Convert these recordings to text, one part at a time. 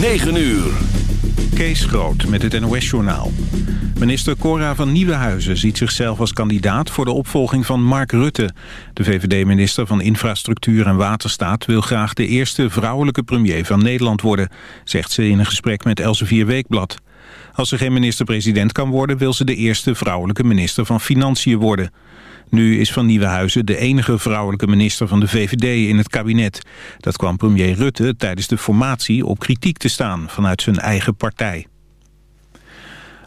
9 uur. Kees Groot met het NOS-journaal. Minister Cora van Nieuwenhuizen ziet zichzelf als kandidaat... voor de opvolging van Mark Rutte. De VVD-minister van Infrastructuur en Waterstaat... wil graag de eerste vrouwelijke premier van Nederland worden... zegt ze in een gesprek met Elsevier Weekblad. Als ze geen minister-president kan worden... wil ze de eerste vrouwelijke minister van Financiën worden... Nu is Van Nieuwenhuizen de enige vrouwelijke minister van de VVD in het kabinet. Dat kwam premier Rutte tijdens de formatie op kritiek te staan vanuit zijn eigen partij.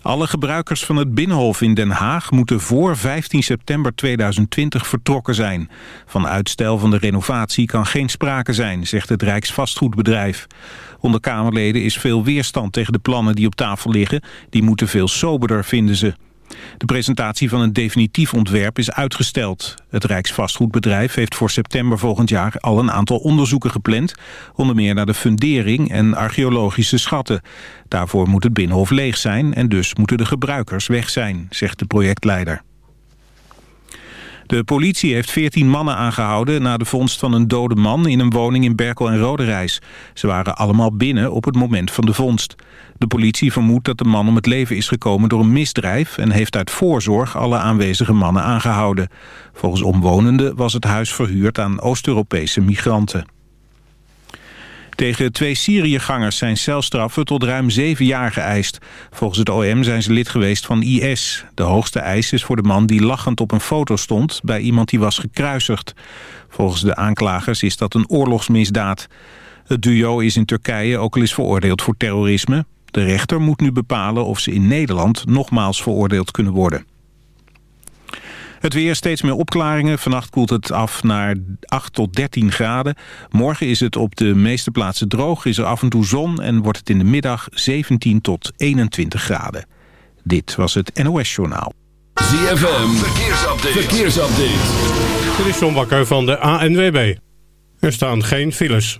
Alle gebruikers van het Binnenhof in Den Haag moeten voor 15 september 2020 vertrokken zijn. Van uitstel van de renovatie kan geen sprake zijn, zegt het Rijksvastgoedbedrijf. Onder Kamerleden is veel weerstand tegen de plannen die op tafel liggen. Die moeten veel soberder, vinden ze. De presentatie van een definitief ontwerp is uitgesteld. Het Rijksvastgoedbedrijf heeft voor september volgend jaar al een aantal onderzoeken gepland. Onder meer naar de fundering en archeologische schatten. Daarvoor moet het Binnenhof leeg zijn en dus moeten de gebruikers weg zijn, zegt de projectleider. De politie heeft 14 mannen aangehouden na de vondst van een dode man in een woning in Berkel en Roderijs. Ze waren allemaal binnen op het moment van de vondst. De politie vermoedt dat de man om het leven is gekomen door een misdrijf... en heeft uit voorzorg alle aanwezige mannen aangehouden. Volgens omwonenden was het huis verhuurd aan Oost-Europese migranten. Tegen twee Syriëgangers zijn celstraffen tot ruim zeven jaar geëist. Volgens het OM zijn ze lid geweest van IS. De hoogste eis is voor de man die lachend op een foto stond... bij iemand die was gekruisigd. Volgens de aanklagers is dat een oorlogsmisdaad. Het duo is in Turkije ook al eens veroordeeld voor terrorisme. De rechter moet nu bepalen of ze in Nederland nogmaals veroordeeld kunnen worden. Het weer steeds meer opklaringen. Vannacht koelt het af naar 8 tot 13 graden. Morgen is het op de meeste plaatsen droog, is er af en toe zon... en wordt het in de middag 17 tot 21 graden. Dit was het NOS Journaal. ZFM, verkeersupdate. verkeersupdate. Dit is John Bakker van de ANWB. Er staan geen files.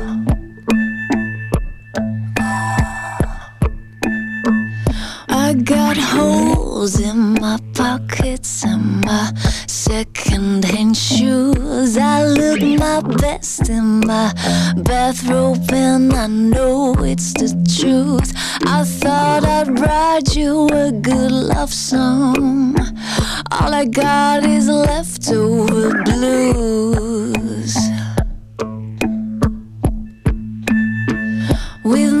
Got holes in my pockets and my second-hand shoes. I look my best in my bathrobe and I know it's the truth. I thought I'd write you a good love song. All I got is leftover blues. With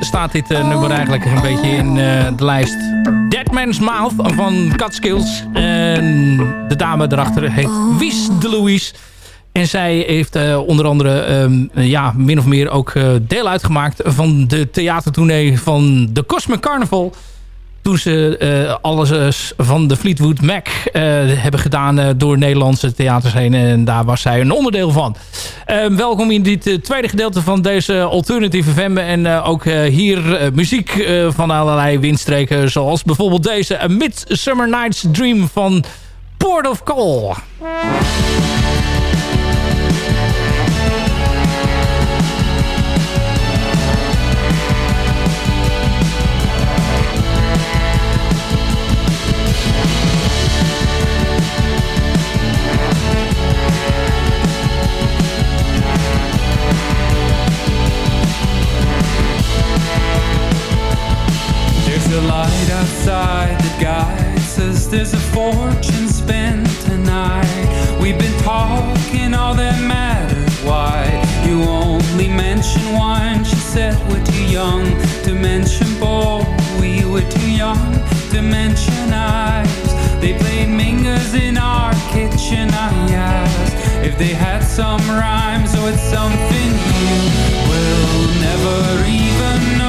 Staat dit nummer eigenlijk een beetje in de lijst. Dead Man's Mouth van Catskills. En de dame erachter heet Wies de Louise. En zij heeft onder andere um, ja, min of meer ook uh, deel uitgemaakt van de theatertournee van de Cosmic Carnival toen ze uh, alles van de Fleetwood Mac uh, hebben gedaan door Nederlandse theaters heen. En daar was zij een onderdeel van. Ehm, welkom in dit tweede gedeelte van deze Alternative FM. En ook hier muziek van allerlei windstreken. Zoals bijvoorbeeld deze A Midsummer Night's Dream van Port of Call. There's a fortune spent tonight. We've been talking all that mattered. Why? You only mention wine? She said we're too young to mention both. We were too young to mention eyes. They played mingers in our kitchen. I asked if they had some rhymes or it's something you will never even know.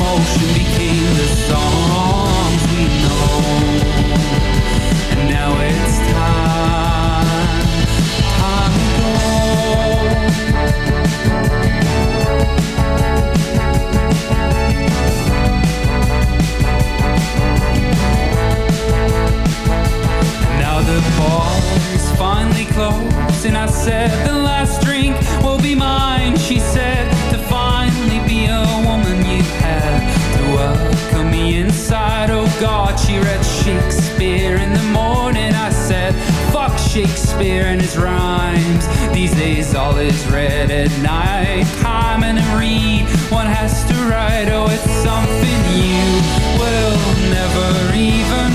How the motion became the songs we know. And now it's time, time Now the bar is finally closed, and I said the last drink will be mine. She said inside. Oh God, she read Shakespeare in the morning. I said, fuck Shakespeare and his rhymes. These days all is read at night. Time and read, one has to write. Oh, it's something you will never even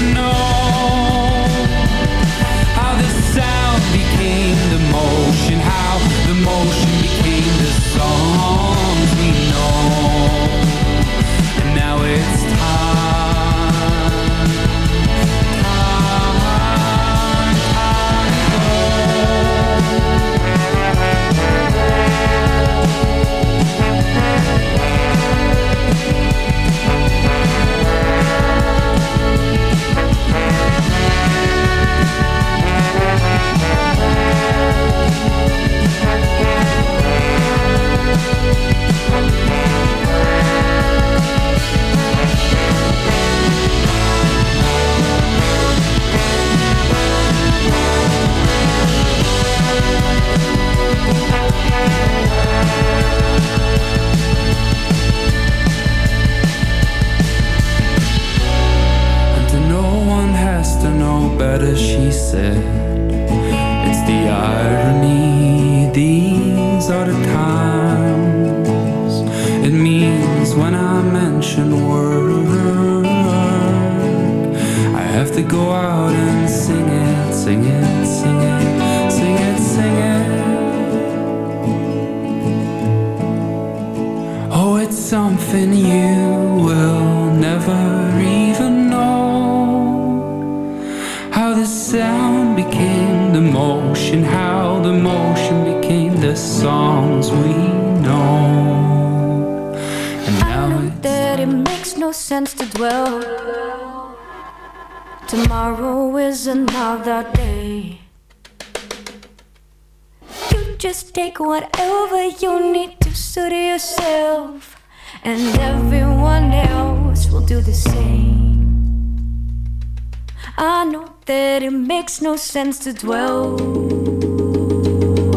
makes no sense to dwell.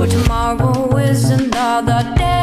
Tomorrow is another day.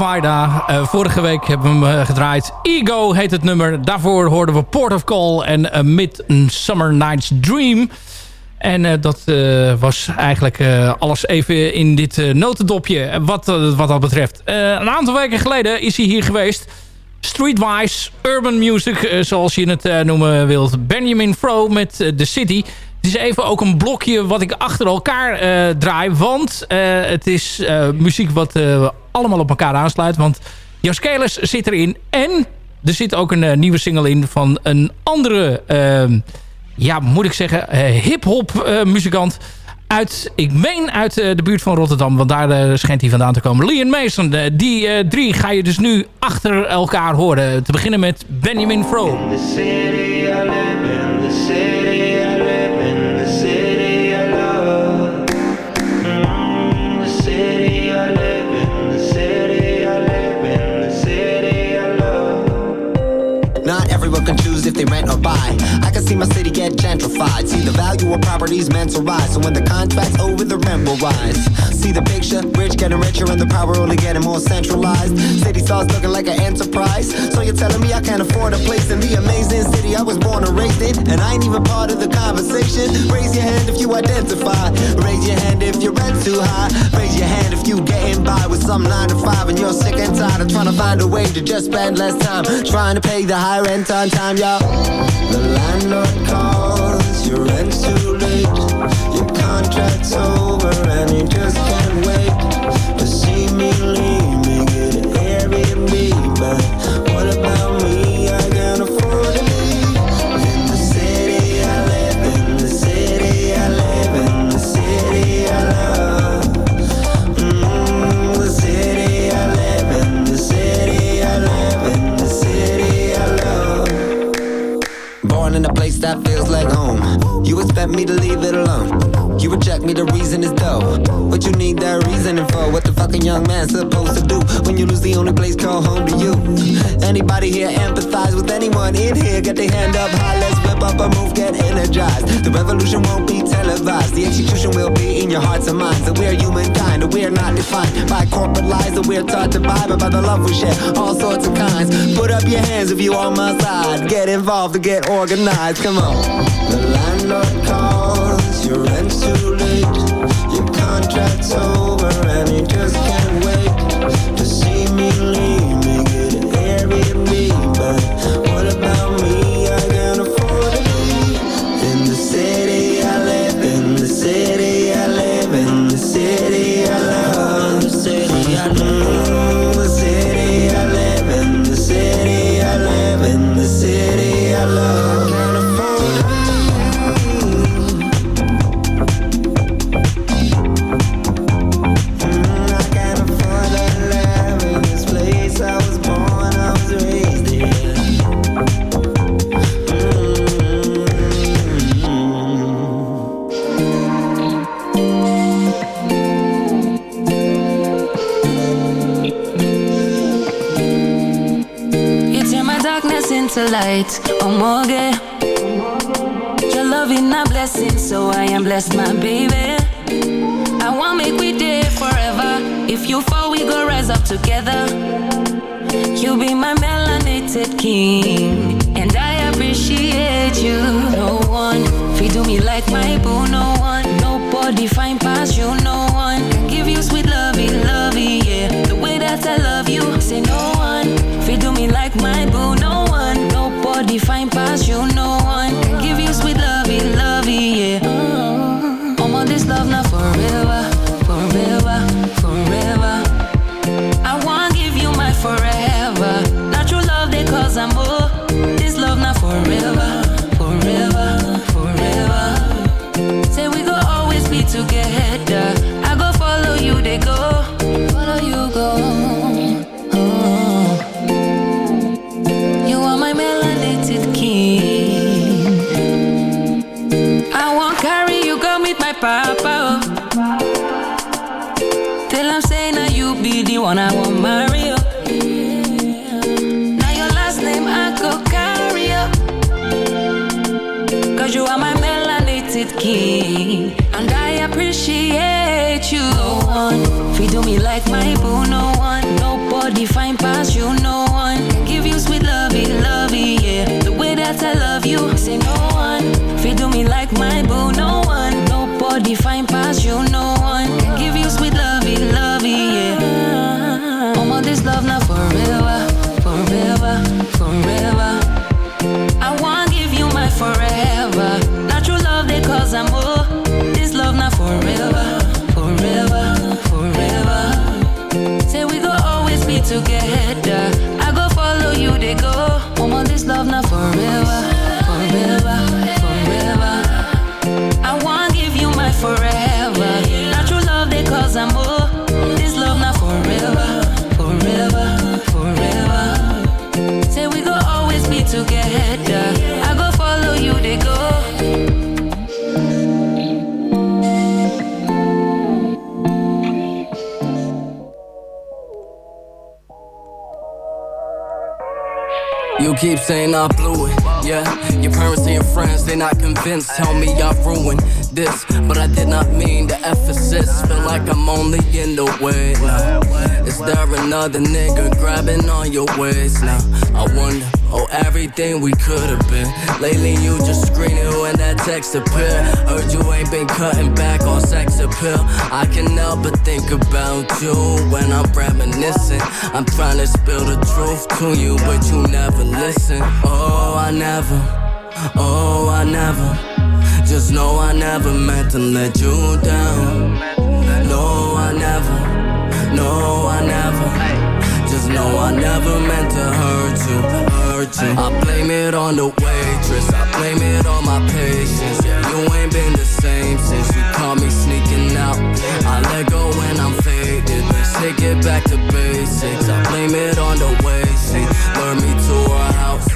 Eh, vorige week hebben we hem eh, gedraaid. Ego heet het nummer. Daarvoor hoorden we Port of Call en A Midsummer Night's Dream. En eh, dat eh, was eigenlijk eh, alles even in dit eh, notendopje wat, eh, wat dat betreft. Eh, een aantal weken geleden is hij hier geweest. Streetwise, urban music, eh, zoals je het eh, noemen wilt. Benjamin Fro met eh, The City. Het is even ook een blokje wat ik achter elkaar eh, draai. Want eh, het is eh, muziek wat eh, allemaal op elkaar aansluit. Want Jaskelis zit erin. En er zit ook een eh, nieuwe single in van een andere... ehm, ja, moet ik zeggen, eh, hip-hop eh, muzikant. Uit, ik meen uit de buurt van Rotterdam, want daar schijnt hij vandaan te komen. Leon Mason, die drie ga je dus nu achter elkaar horen. Te beginnen met Benjamin Fro. Not everyone can choose if they rent or buy. I can see my city get gentrified. See the value of properties meant to rise. So when the contract's over, the rent will rise. See the picture, rich getting richer and the power only getting more centralized. City starts looking like an enterprise. So you're telling me I can't afford a place in the amazing city I was born and raised in, and I ain't even part of the conversation. Raise your hand if you identify. Raise your hand if your rent's too high. Raise your hand if you getting by with some nine to five and you're sick and tired of trying to find a way to just spend less time trying to pay the high rent on time, y'all. The landlord calls, your rent's too late. Your contract's over and you just can't wait to see me leave me get Airbnb. But like home. You expect me to leave it alone. You reject me, the reason is dope. What you need that reasoning for? What the fucking young man supposed to do when you lose the only place called home to you? Anybody here empathize with anyone in here? Get their hand up high, let's whip up a move, get energized. The revolution won't be televised. The execution will be in your hearts and minds. That we're humankind, that we're not defined by corporate lies that we're taught to buy, but by the love we share, all sorts of kinds. Put up your hands if you on my side. Get involved to get organized. Come on. Into light. Oh, morgue. Your love is a blessing, so I am blessed, my baby. I want make we day forever. If you fall, we go rise up together. You be my melanated king, and I appreciate you. No one feed me like my boo. No one, nobody find past you. No one can give you sweet lovey, lovey, yeah. The way that I love you, say no You know one I want marry you. Now your last name I go carry you. Cause you are my melanated king. And I appreciate you. No one feed me like my boo. No one, nobody find past you. No one give you sweet lovey, lovey, yeah. The way that I love you, say no one feed me like my boo. No one, nobody find keep saying I blew it, yeah. Your parents and your friends, they not convinced. Tell me I ruined this, but I did not mean the emphasis. Feel like I'm only in the way now. Is there another nigga grabbing on your waist now? I wonder, oh, everything we could have been. Lately, you just screening when that text appear. Heard you ain't been cutting back on sex appeal. I can help but think about you when I'm reminiscing. I'm trying to spill the truth to you, but you never listen. Oh, I never, oh, I never. Just know I never meant to let you down. Blame it on the waitress, I blame it on my patience. Yeah, you ain't been the same since you caught me sneaking out. I let go when I'm faded, let's take it back to basics. I blame it on the way she lured me to her house.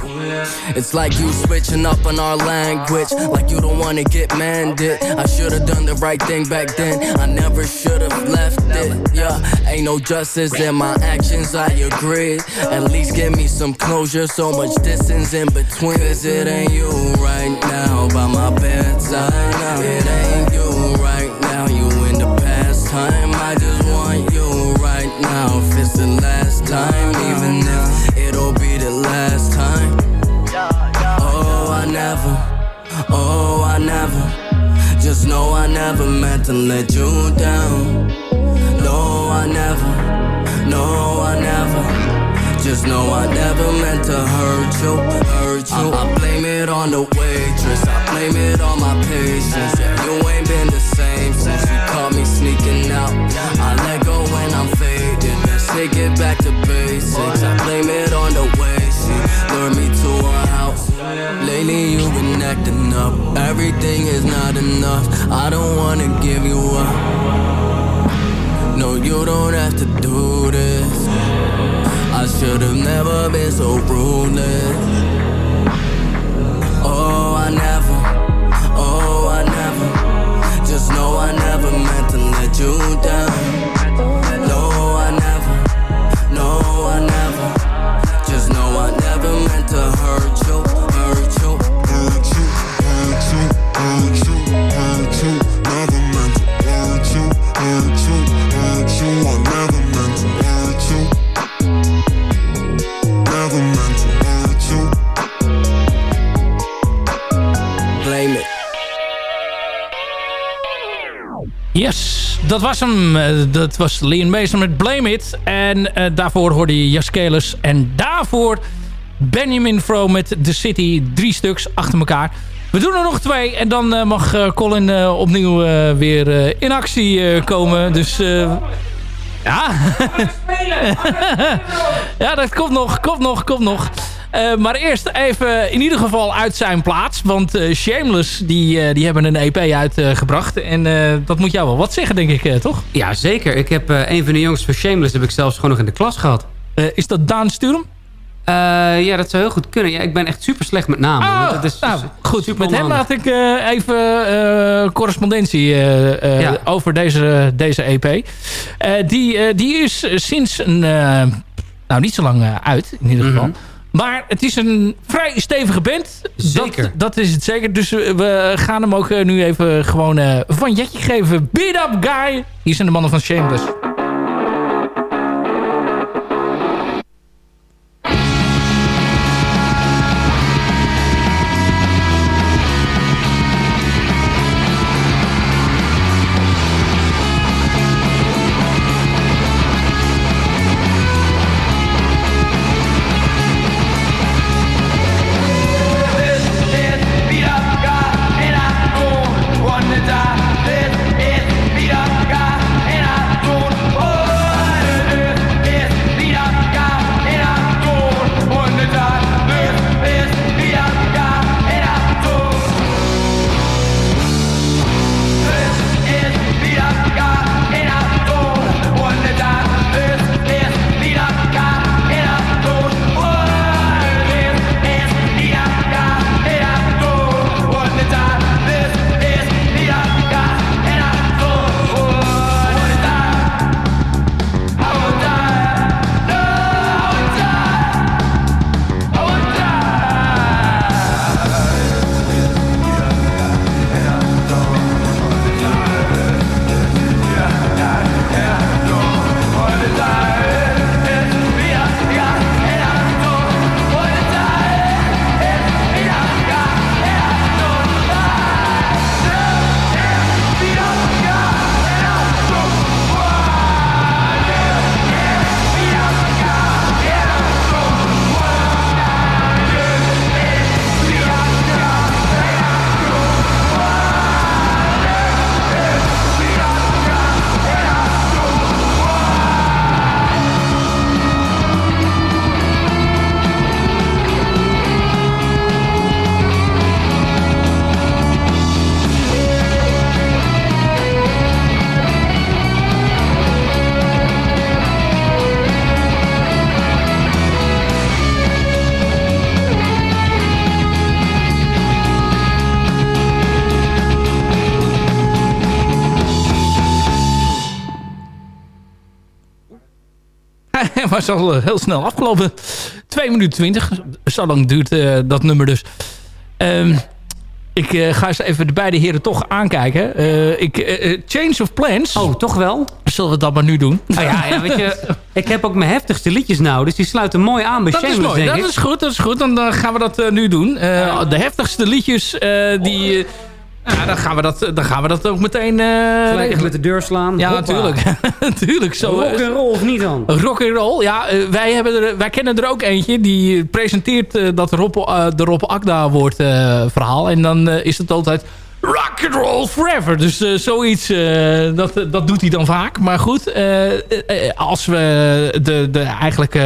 It's like you switching up on our language, like you don't wanna get mended. I should've done the right thing back then, I never should've left it. Yeah, ain't no justice in my actions, I agree. At least give me some closure, so much distance in between. Cause it ain't you right now by my bedside. Now. It ain't you right now, you in the past time. I just want you right now. If it's the last time, oh, I never. Just know I never meant to let you down. No, I never, no, I never. Just know I never meant to hurt you, hurt you. I, I blame it on the waitress, I blame it on my patience. Yeah, you ain't been the same since you caught me sneaking out. I let go when I'm faded. Let's take it back to basics. I blame it on the way she lured me to her. Lately you've been acting up. Everything is not enough. I don't wanna give you up. No, you don't have to do this. I should've never been so ruthless. Oh, I never, oh, I never. Just know I never meant to let you down. No, I never, no, I never. Dat was hem. Eh, dat was Leon Mason met Blame It. En uh, daarvoor hoorde je Jaskelis. En daarvoor Benjamin Fro met The City. Drie stuks achter elkaar. We doen er nog twee. En dan uh, mag Colin opnieuw weer in actie komen. Dus... ja. ja, dat komt nog, komt nog, komt nog. Uh, maar eerst even in ieder geval uit zijn plaats. Want uh, Shameless, die, uh, die hebben een EP uitgebracht. en dat moet jou wel wat zeggen, denk ik, toch? Ja, zeker. Ik heb een van de jongens van Shameless... heb ik zelfs gewoon nog in de klas gehad. is dat Daan Sturum? ja, dat zou heel goed kunnen. Ja, ik ben echt super slecht met namen. Oh, dat is nou, goed. Met hem had ik even correspondentie ja. over deze, deze EP. die, die is sinds een... nou, niet zo lang uit, in ieder geval... Mm -hmm. Maar het is een vrij stevige band. Zeker. Dat, dat is het zeker. Dus we gaan hem ook eh, nu even gewoon uh, van jetje geven. Beat Up Guy. Hier zijn de mannen van Shameless. Was al heel snel afgelopen. 2 minuten 20. Zo lang duurt uh, dat nummer dus. Um, ik uh, ga eens even de beide heren toch aankijken. Uh, ik, Change of Plans. Oh, toch wel? Zullen we dat maar nu doen? Oh, ja, ja, weet je, ik heb ook mijn heftigste liedjes nou. Dus die sluiten mooi aan bij dat Shameless, is mooi, Dat is goed, dat is goed. Dan gaan we dat nu doen. de heftigste liedjes die... Ja, dan gaan we dat, dan gaan we dat ook meteen... Uh, Gelijk met de deur slaan. Ja, natuurlijk. natuurlijk. Zo, rock and roll of niet dan? Rock and roll, ja. Uh, wij, hebben er, wij kennen er ook eentje. Die presenteert uh, dat Rob, de Rob Akda woord verhaal. En dan is het altijd... Rock and roll forever. Dus zoiets, dat, dat doet hij dan vaak. Maar goed, als we de, de eigenlijk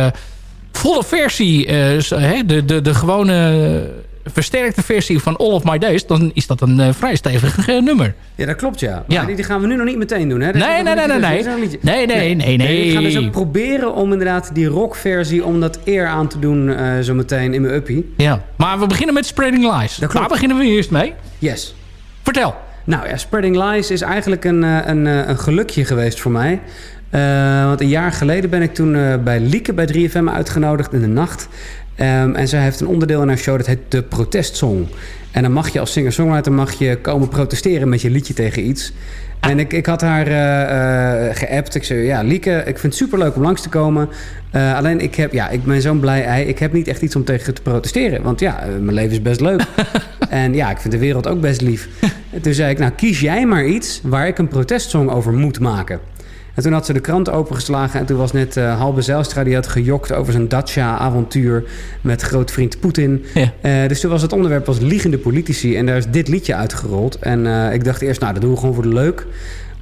volle versie... de, de, de gewone versterkte versie van All of My Days... dan is dat een uh, vrij stevig uh, nummer. Ja, dat klopt, ja. Maar ja. Die, die, gaan we nu nog niet meteen doen, hè? Nee nee nee, nee, nee, nee. nee, nee, nee, nee. Ik ga dus ook proberen om inderdaad die rockversie... om dat eer aan te doen uh, zo meteen in mijn uppie. Ja, maar we beginnen met Spreading Lies. Daar beginnen we eerst mee. Yes. Vertel. Nou ja, Spreading Lies is eigenlijk een, een, een gelukje geweest voor mij... Uh, want een jaar geleden ben ik toen uh, bij Lieke bij 3FM uitgenodigd in de nacht. Um, en zij heeft een onderdeel in haar show dat heet de protestsong. En dan mag je als singer-songwriter mag je komen protesteren met je liedje tegen iets. En ik, ik had haar uh, uh, geappt. Ik zei, ja, Lieke, ik vind het superleuk om langs te komen. Uh, alleen, ik, heb, ja, ik ben zo'n blij ei. Ik heb niet echt iets om tegen te protesteren. Want ja, mijn leven is best leuk. En ja, ik vind de wereld ook best lief. en toen zei ik, nou kies jij maar iets waar ik een protestsong over moet maken. En toen had ze de krant opengeslagen en toen was net uh, Halbe Zijlstra... die had gejokt over zijn Dacia-avontuur met grootvriend Poetin. Ja. Uh, dus toen was het onderwerp was liegende politici en daar is dit liedje uitgerold. En uh, ik dacht eerst, nou dat doen we gewoon voor de leuk.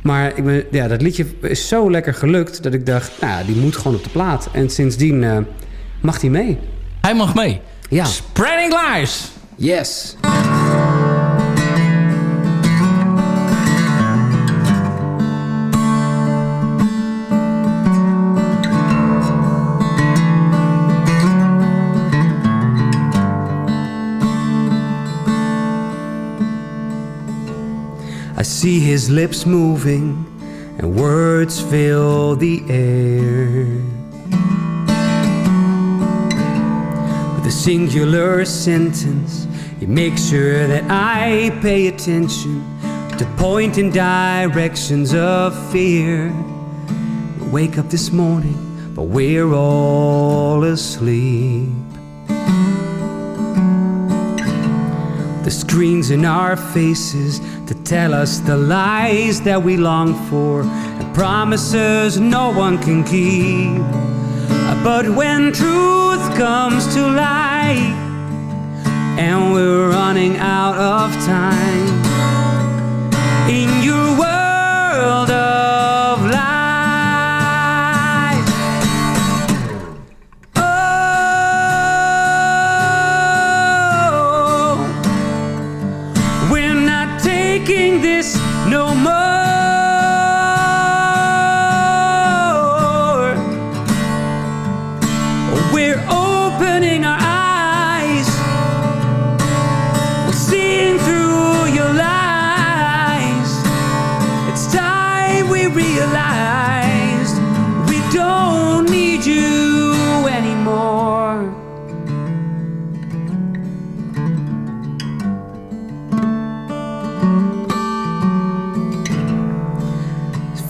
Maar ik ben, ja, dat liedje is zo lekker gelukt dat ik dacht, nou die moet gewoon op de plaat. En sindsdien mag hij mee. Hij mag mee? Ja. Spreading Lies. Yes. See his lips moving and words fill the air. With a singular sentence, he makes sure that I pay attention to point in directions of fear. We wake up this morning, but we're all asleep. The screens in our faces tell us the lies that we long for and promises no one can keep. But when truth comes to light and we're running out of time in your world of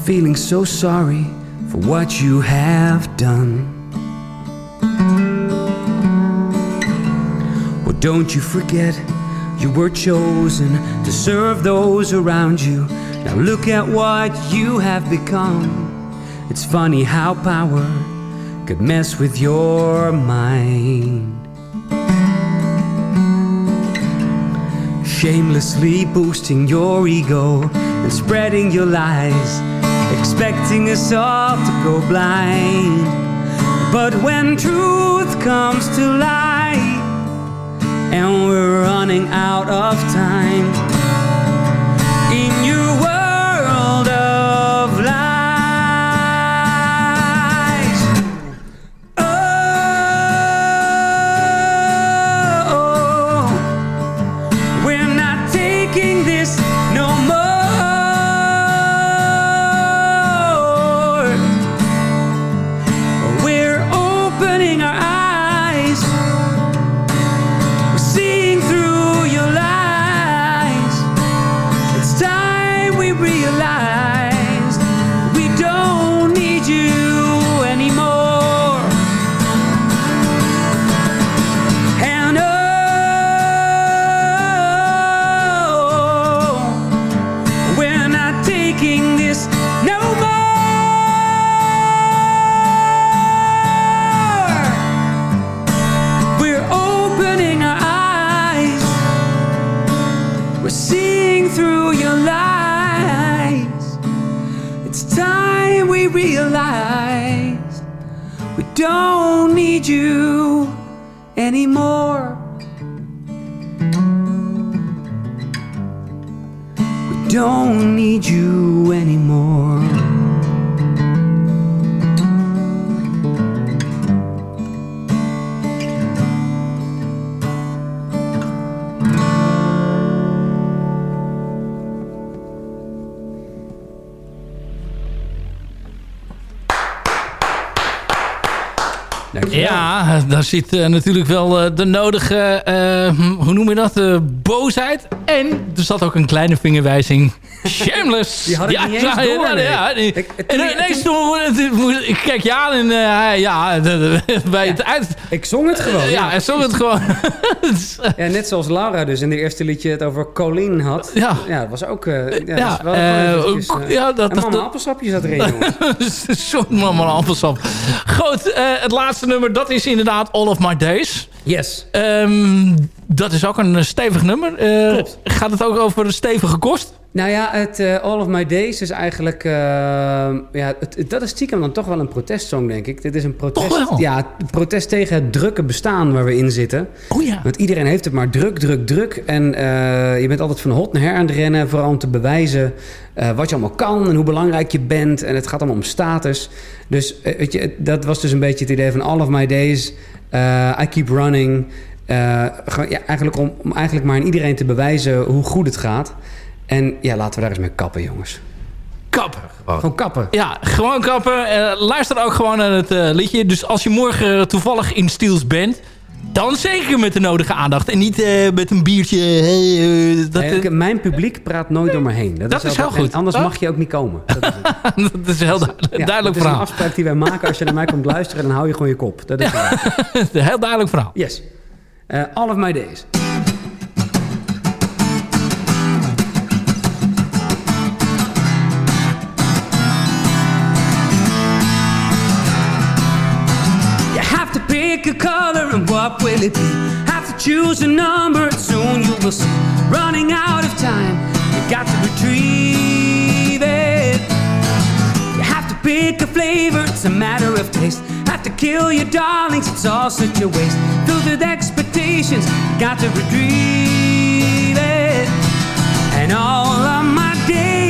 Feeling so sorry for what you have done. Well, don't you forget you were chosen to serve those around you. Now look at what you have become. It's funny how power could mess with your mind. Shamelessly boosting your ego and spreading your lies, expecting us all to go blind. But when truth comes to light, and we're running out of time we realize we don't need you anymore. We don't need you anymore. Daar zit eh, natuurlijk wel eh, de nodige, eh, hoe noem je dat, boosheid. En er zat ook een kleine vingerwijzing Shameless. Die had ik ja, niet eens ja, door, ja, nee. ja, die- Ik- en ineens toen, ik kijk je aan en eh, ja, bij het uit... Ik zong het gewoon. Ja, hij zong het gewoon. Ja, net zoals Laura dus in de eerste liedje het over Colleen had. Ja. Ja, dat was ook... eh ja, Ja, dat is wel gewoon eventjes, ja, dat- en mama dat- appelsapje zat erin, jongens. Zo'n mama appelsap. Goed, het laatste nummer, dat is inderdaad All of My Days. Yes. Ehm, dat is ook een stevig nummer. Klopt. Gaat het ook over een stevige kost? Nou ja, het eh, All of My Days is eigenlijk... eh, ja, het, dat is stiekem dan toch wel een protestsong, denk ik. Dit is een protest? Ja, protest tegen het drukke bestaan waar we in zitten. Oh ja. Want iedereen heeft het maar druk, druk, druk. En eh, je bent altijd van hot naar her aan het rennen. Vooral om te bewijzen wat je allemaal kan en hoe belangrijk je bent. En het gaat allemaal om status. Dus weet je, dat was dus een beetje het idee van All of My Days. I keep running. Ja, eigenlijk om, om eigenlijk maar aan iedereen te bewijzen hoe goed het gaat. En ja, laten we daar eens mee kappen, jongens. Kappen. Gewoon kappen. Ja, gewoon kappen. Eh, luister ook gewoon naar het eh, liedje. Dus als je morgen toevallig in Steels bent... dan zeker met de nodige aandacht. En niet eh, met een biertje. hey, dat, mijn publiek praat nooit door me heen. Dat is altijd- heel goed. en anders mag je ook niet komen. Dat is het. dat is heel du- Ja, duidelijk Het is een verhaal. afspraak die wij maken. Als je naar mij komt luisteren, dan hou je gewoon je kop. Dat is het. Een heel duidelijk verhaal. Yes. Eh, all of my days. What will it be? Have to choose a number, soon you will see. Running out of time, you got to retrieve it. You have to pick a flavor, it's a matter of taste. Have to kill your darlings, it's all such a waste. With expectations, got to retrieve it. And all of my days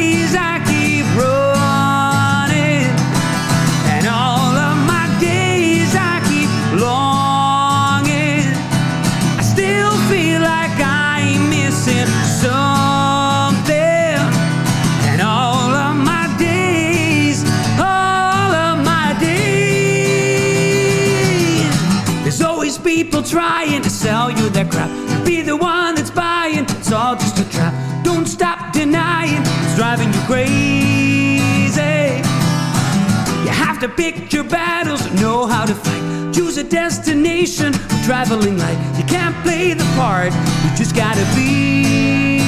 trying to sell you their crap. Be the one that's buying, it's all just a trap. Don't stop denying, it's driving you crazy. You have to pick your battles know how to fight. Choose a destination, traveling light. You can't play the part, you just gotta be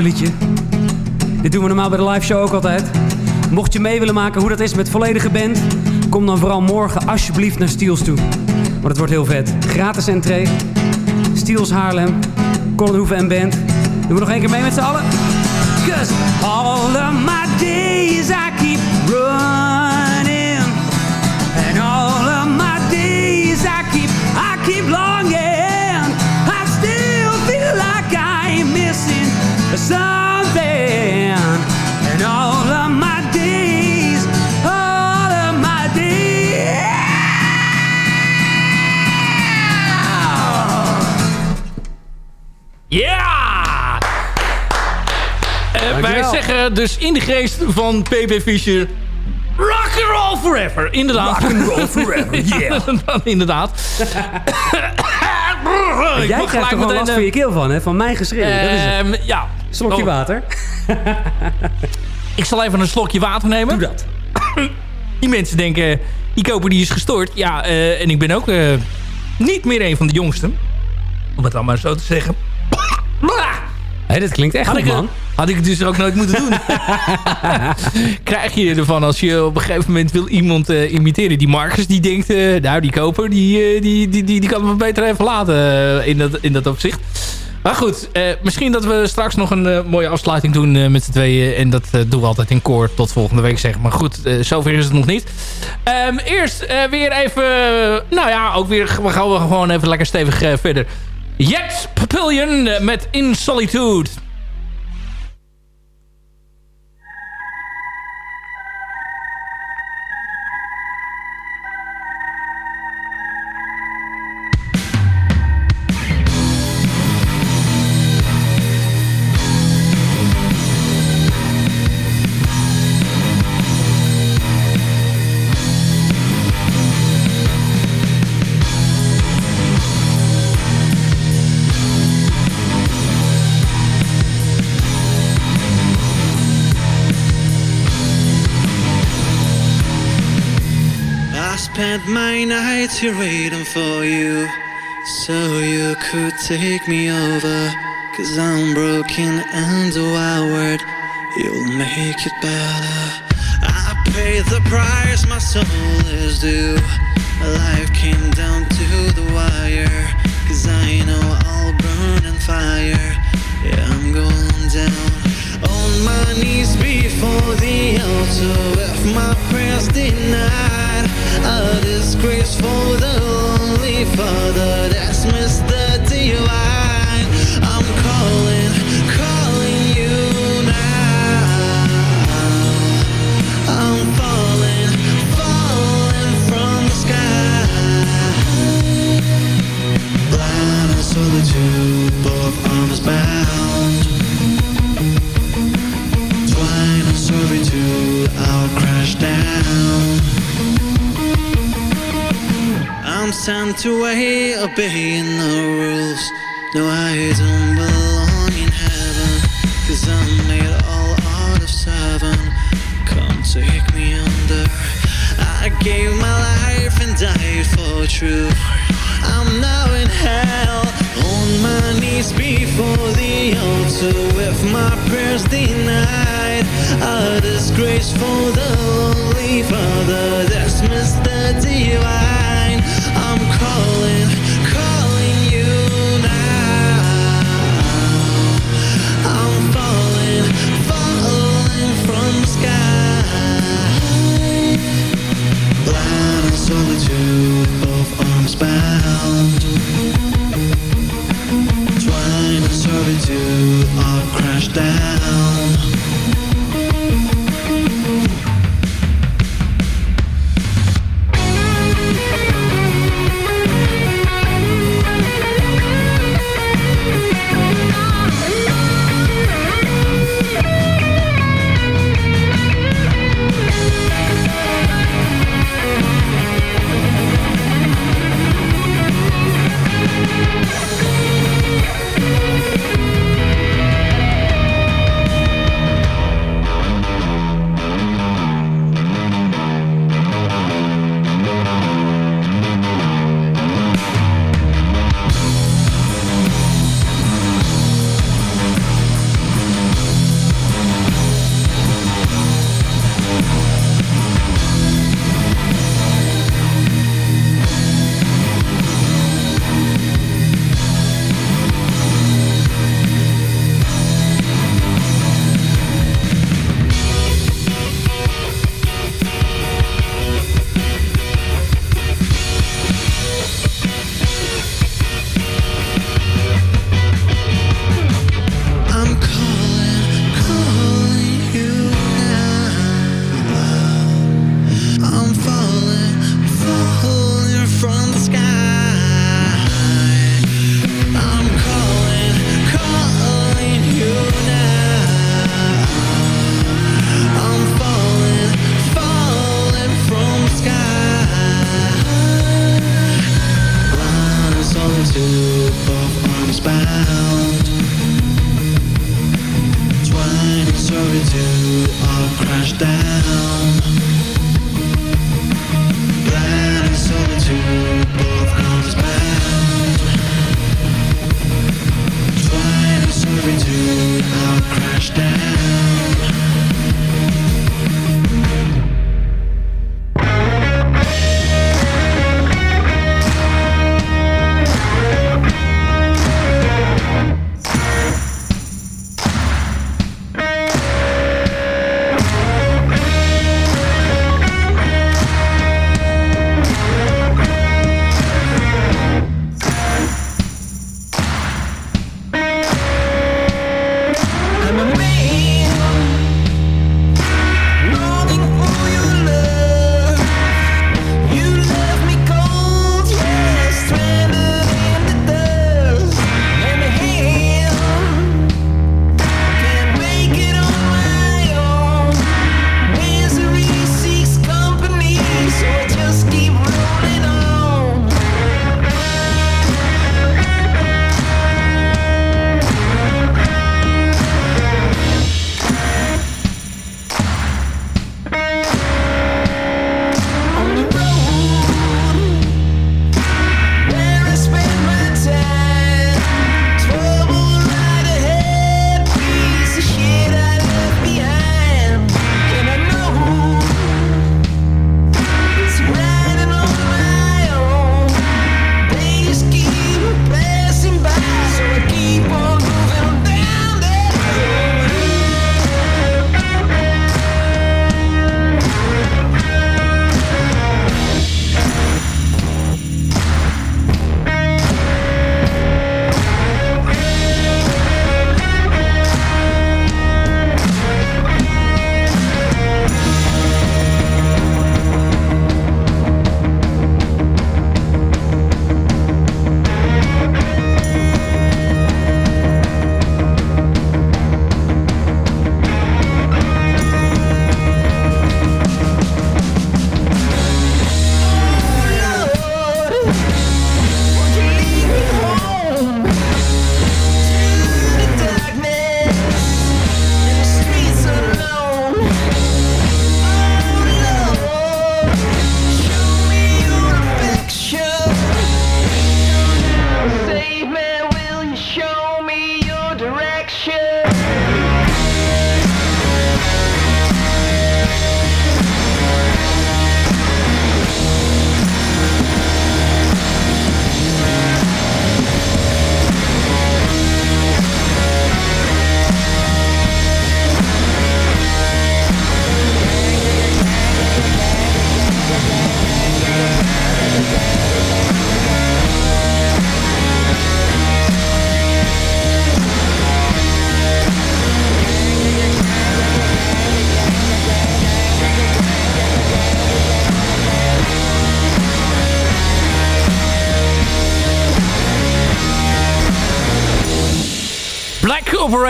liedje. Dit doen we normaal bij de live show ook altijd. Mocht je mee willen maken hoe dat is met volledige band, kom dan vooral morgen alsjeblieft naar Steels toe. Want het wordt heel vet. Gratis entree. Steels Haarlem. Colin Hoeven en band. Doen we nog één keer mee met z'n allen? Cause all my days I keep running. Something. And all of my days, all of my days. Ja! Eh, wij zeggen dus in de geest van PP Fischer... Rock and roll forever, inderdaad. Rock and roll forever, yeah. Dan inderdaad. Jij krijgt wel meteen, last eh, van je keel van, hè? Van mijn geschreeuw. Ehm, ja. Slokje Oh. water. Ik zal even een slokje water nemen. Doe dat. Die mensen denken, die koper die is gestoord. Ja, eh, en ik ben ook eh, niet meer een van de jongsten. Om het dan maar zo te zeggen. Hé, dit klinkt echt Had goed, ik, man. had ik het dus ook nooit moeten doen. Krijg je ervan als je op een gegeven moment wil iemand eh, imiteren. Die Marcus die denkt, eh, nou die koper die, eh, die, die, die, die kan het beter even laten eh, in, dat, in dat opzicht. Maar goed, eh, misschien dat we straks nog een eh, mooie afsluiting doen eh, met z'n tweeën. En dat doen we altijd in koor tot volgende week zeg. Maar goed, zover is het nog niet. Ehm, eerst weer even, nou ja, ook weer, we gaan we gewoon even lekker stevig verder. Jet Papillion met In Solitude. Spent my nights here waiting for you. So you could take me over Cause I'm broken and wired. You'll make it better. I paid the price my soul is due. Life came down to the wire Cause I know I'll burn in fire. Yeah, I'm going down On my knees before the altar With my prayers denied grace I'm sent away, obeying the rules. No, I don't belong in heaven Cause I'm made all out of seven. Come take me under. I gave my life and died for truth. I'm now in hell On my knees before the altar With my prayers denied. A disgrace for the lonely father That's Mr. Divine Trying to servitude, I'll crash down.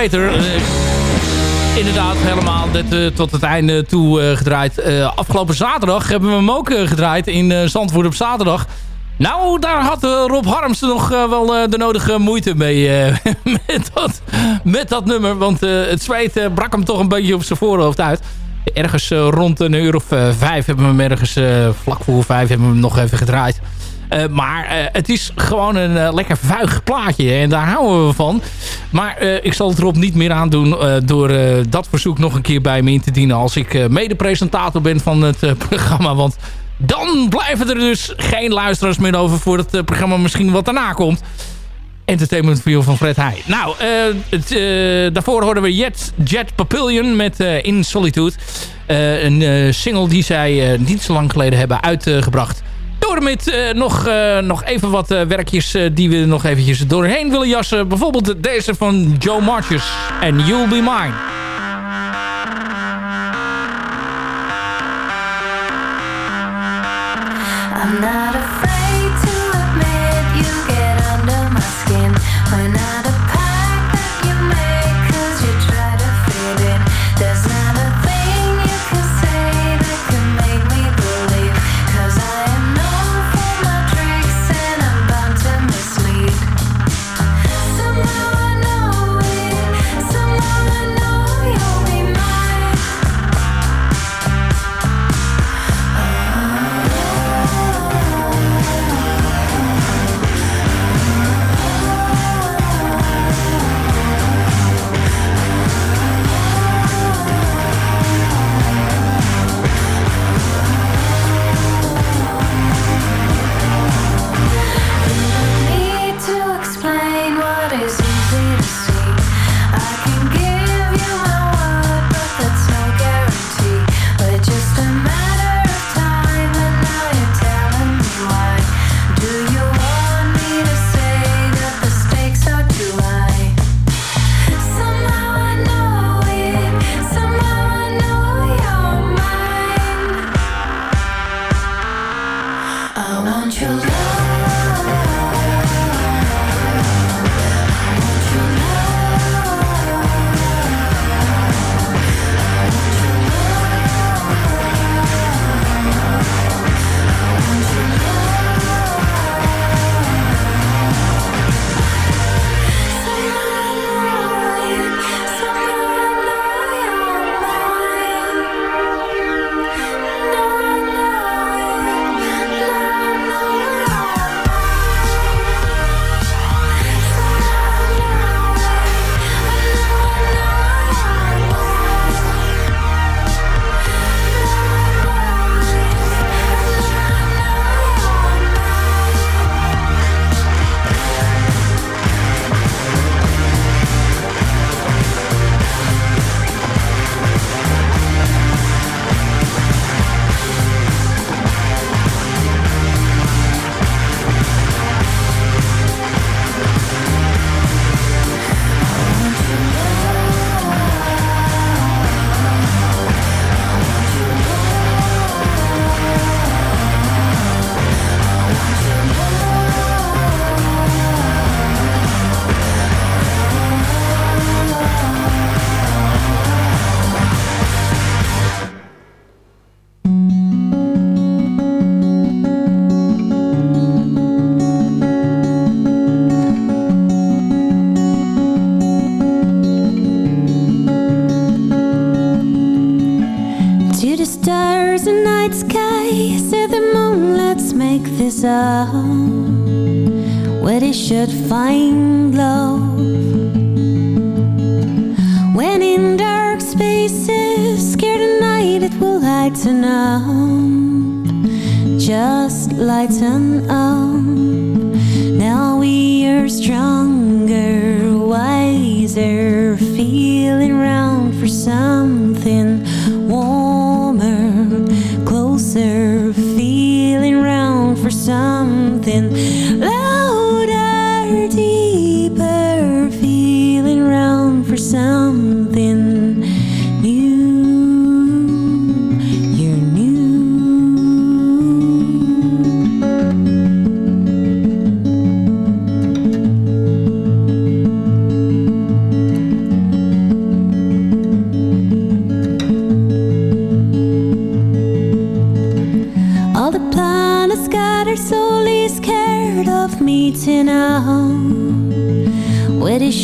Eh, inderdaad, helemaal dit, eh, tot het einde toe eh, gedraaid. Afgelopen zaterdag hebben we hem ook gedraaid in Zandvoort op zaterdag. Nou, daar had Rob Harms nog wel de nodige moeite mee met, dat, met dat nummer. Want het zweet brak hem toch een beetje op zijn voorhoofd uit. Ergens rond een uur of vijf hebben we hem ergens, vlak voor vijf hebben we hem nog even gedraaid. Eh, maar eh, het is gewoon een eh, lekker vuig plaatje. En daar houden we van. Maar ik zal het erop niet meer aandoen door dat verzoek nog een keer bij me in te dienen. Als ik mede-presentator ben van het programma. Want dan blijven er dus geen luisteraars meer over voor het programma misschien wat daarna komt. Entertainment View van Fred Heij. Nou, het, daarvoor hoorden we Jet, Jet Papillion met uh, In Solitude. een single die zij niet zo lang geleden hebben uitgebracht. Door met nog, nog even wat werkjes die we nog eventjes doorheen willen jassen. Bijvoorbeeld deze van Joe Marches en You'll Be Mine.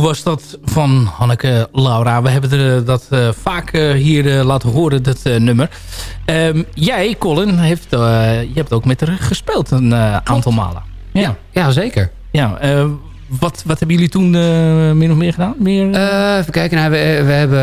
Was dat van Hanneke Laura. We hebben er, dat eh, vaak eh, hier eh, laten horen, dat eh, nummer. Ehm, jij, Colin, heeft, eh, je hebt ook met haar gespeeld een eh, aantal malen. Ja, ja zeker. Ja, eh, wat, wat hebben jullie toen eh min of meer gedaan? Meer, Eh, even kijken, nou, we, we hebben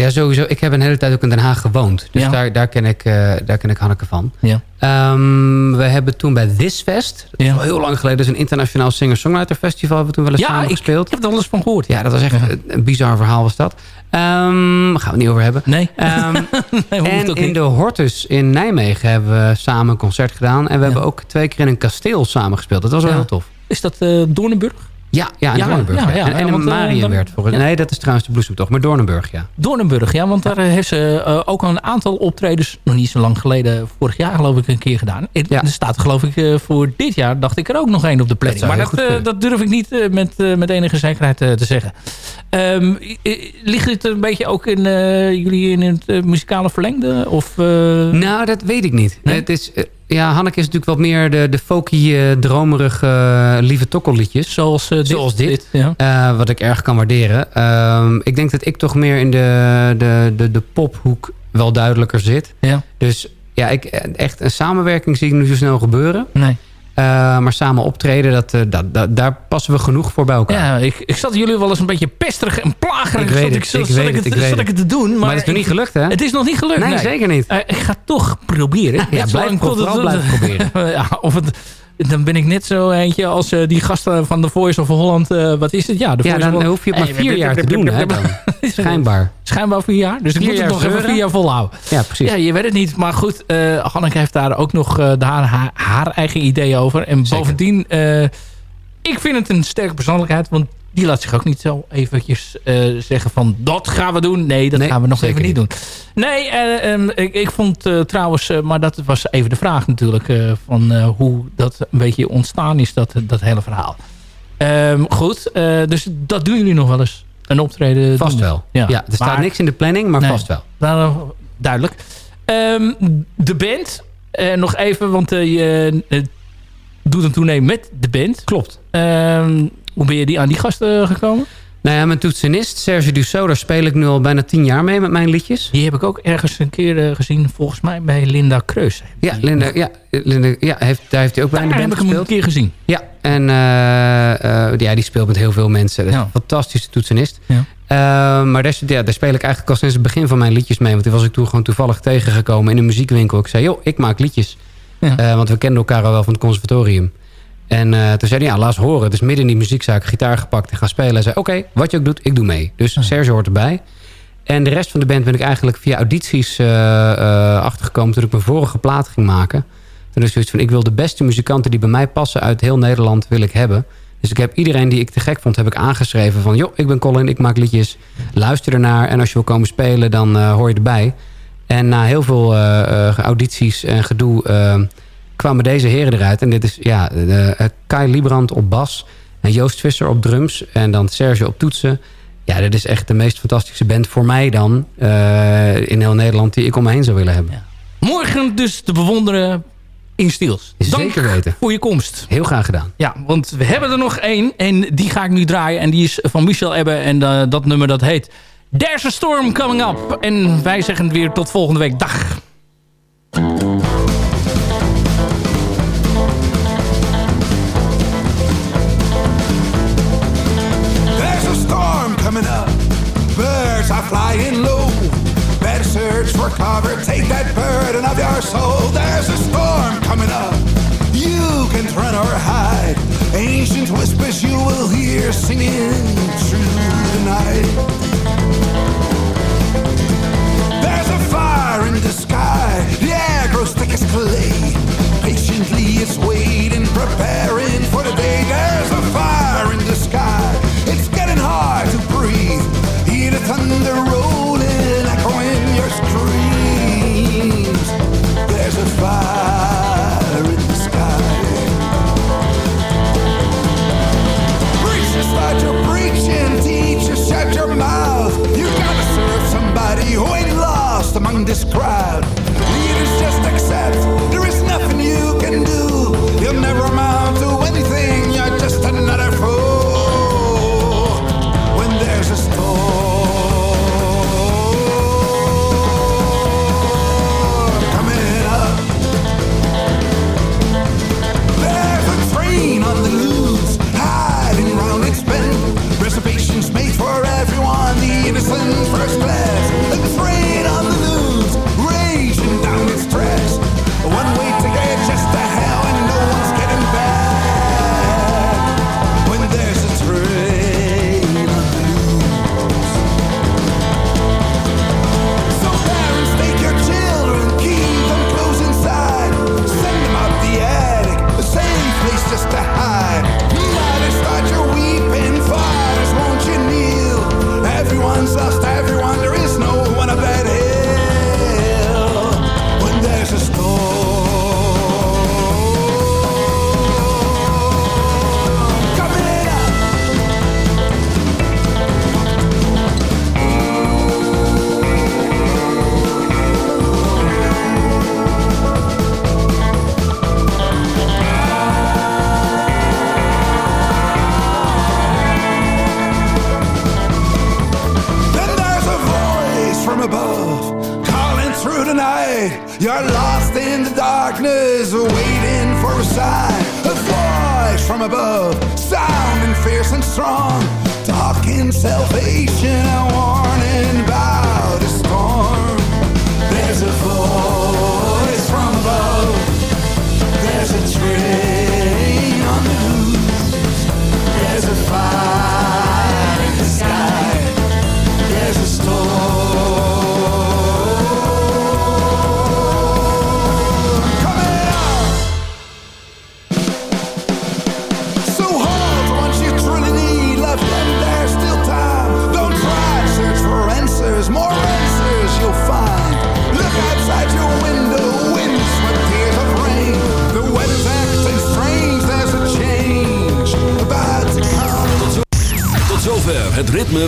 ja, sowieso. Ik heb een hele tijd ook in Den Haag gewoond. Dus Ja. daar, daar, ken ik, eh, daar ken ik Hanneke van. Ja. Ehm, we hebben toen bij This Fest, dat is al heel lang geleden, dat is een internationaal singer-songwriter festival, hebben we toen wel eens Ja, samen ik- gespeeld. ik heb er alles van gehoord. Ja, dat was echt een, bizar verhaal was dat. Ehm gaan we het niet over hebben. Nee. Ehm, en in niet. de Hortus in Nijmegen hebben we samen een concert gedaan. En we hebben ook twee keer in een kasteel samen gespeeld. Dat was wel heel tof. Is dat eh Doornenburg? Ja, ja, in Ja, Doornenburg. ja, ja. ja, En, en want, in eh, volgens- ja. Nee, dat is trouwens de bloesemtocht. Maar Doornenburg, ja. Doornenburg, ja, want daar heeft ze eh, ook een aantal optredens, nog niet zo lang geleden, vorig jaar geloof ik een keer gedaan. En Er staat geloof ik eh, voor dit jaar, dacht ik er ook nog één op de planning. maar dat, eh, dat durf ik niet eh, met, eh, met enige zekerheid eh, te zeggen. Ehm, ligt het een beetje ook in eh, jullie in het eh, muzikale verlengde? Of, eh, Nou, dat weet ik niet. Het is, eh, ja, Hanneke is natuurlijk wat meer de, de folky, eh, dromerige, eh, lieve tokkelliedjes. Zoals dit. Zoals dit. ja. Eh, wat ik erg kan waarderen. Ehm, ik denk dat ik toch meer in de, de, de, de pophoek wel duidelijker zit. Ja. Dus ja, ik, echt een samenwerking zie ik nu zo snel gebeuren. Nee. Eh, maar samen optreden, dat, eh, dat, dat, daar passen we genoeg voor bij elkaar. Ja, ik, ik zat jullie wel eens een beetje pesterig en plagerig. Ik weet zat- ik zat ik het, ik zat weet ik het. het te doen. Maar, Maar het is nog niet gelukt, hè? Het is nog niet gelukt. Nee, zeker niet. Eh, ik ga toch proberen. Ja, blijf vooral het- blijven proberen. ja, of het, dan ben ik net zo eentje als eh, die gasten van de Voice of Holland. eh, wat is het? Ja, de Ja, Voice dan of Holland. hoef je maar Eh, vier jaar te doen, hè, dan. Schijnbaar. Schijnbaar vier jaar. Dus ik moet het nog even vier jaar volhouden. Ja, precies. Ja, je weet het niet. Maar goed, eh Hanneke heeft daar ook nog eh, haar, haar, haar eigen ideeën over. En bovendien, eh, ik vind het een sterke persoonlijkheid. Want die laat zich ook niet zo eventjes eh, zeggen van... dat gaan we doen. Nee, dat Nee, gaan we nog even niet doen. Nee, eh, ehm, ik, ik vond eh, trouwens... maar dat was even de vraag natuurlijk... van hoe dat een beetje ontstaan is, dat, dat hele verhaal. Ehm, goed, dus dat doen jullie nog wel eens. Een optreden Vast wel. Ja, er staat niks in de planning, maar Nee. vast wel. nou, duidelijk. Ehm, de band. nog even, want je doet een tournee met de band. Klopt. Hoe ben je die aan die gasten gekomen? Nou ja, mijn toetsenist, Serge Dussault, daar speel ik nu al bijna tien jaar mee met mijn liedjes. Die heb ik ook ergens een keer eh, gezien, volgens mij bij Linda Kreus. Ja, Linda, ja, Linda, ja heeft, daar heeft hij ook bij in de Daar heb ik hem een keer gezien. Ja, en eh, eh, ja, die speelt met heel veel mensen. Een fantastische toetsenist. Ja. Maar daar, ja, daar speel ik eigenlijk al sinds het begin van mijn liedjes mee. Want die was ik toen gewoon toevallig tegengekomen in een muziekwinkel. Ik zei, joh, ik maak liedjes. Ja. Want we kenden elkaar al wel van het conservatorium. En eh, toen zei hij, ja, laat eens horen. Dus midden in die muziekzaak gitaar gepakt en gaan spelen. Hij zei, oké, wat je ook doet, ik doe mee. Dus Serge hoort erbij. En de rest van de band ben ik eigenlijk via audities eh, eh, achtergekomen... toen ik mijn vorige plaat ging maken. Toen is zoiets van, ik wil de beste muzikanten die bij mij passen... uit heel Nederland wil ik hebben. Dus ik heb iedereen die ik te gek vond, heb ik aangeschreven van... joh, ik ben Colin, ik maak liedjes, luister ernaar... en als je wil komen spelen, dan hoor je erbij. En na heel veel audities en gedoe... kwamen deze heren eruit. En dit is ja, eh, Kai Liebrand op bas... en Joost Visser op drums... en dan Serge op toetsen... Ja, dit is echt de meest fantastische band voor mij dan... eh, in heel Nederland die ik om me heen zou willen hebben. Morgen dus te bewonderen in Stiels. Dank Zeker weten. voor je komst. Heel graag gedaan. Ja, want we hebben er nog één. En die ga ik nu draaien. En die is van Michel Ebbe. En eh, dat nummer dat heet There's a Storm Coming Up. En wij zeggen weer tot volgende week. Dag. Flying low. Better search for cover. Take that burden of your soul. There's a storm coming up. You can run or hide. Ancient whispers you will hear singing through the night. There's a fire in the sky. The air grows thick as clay. Patiently it's waiting, preparing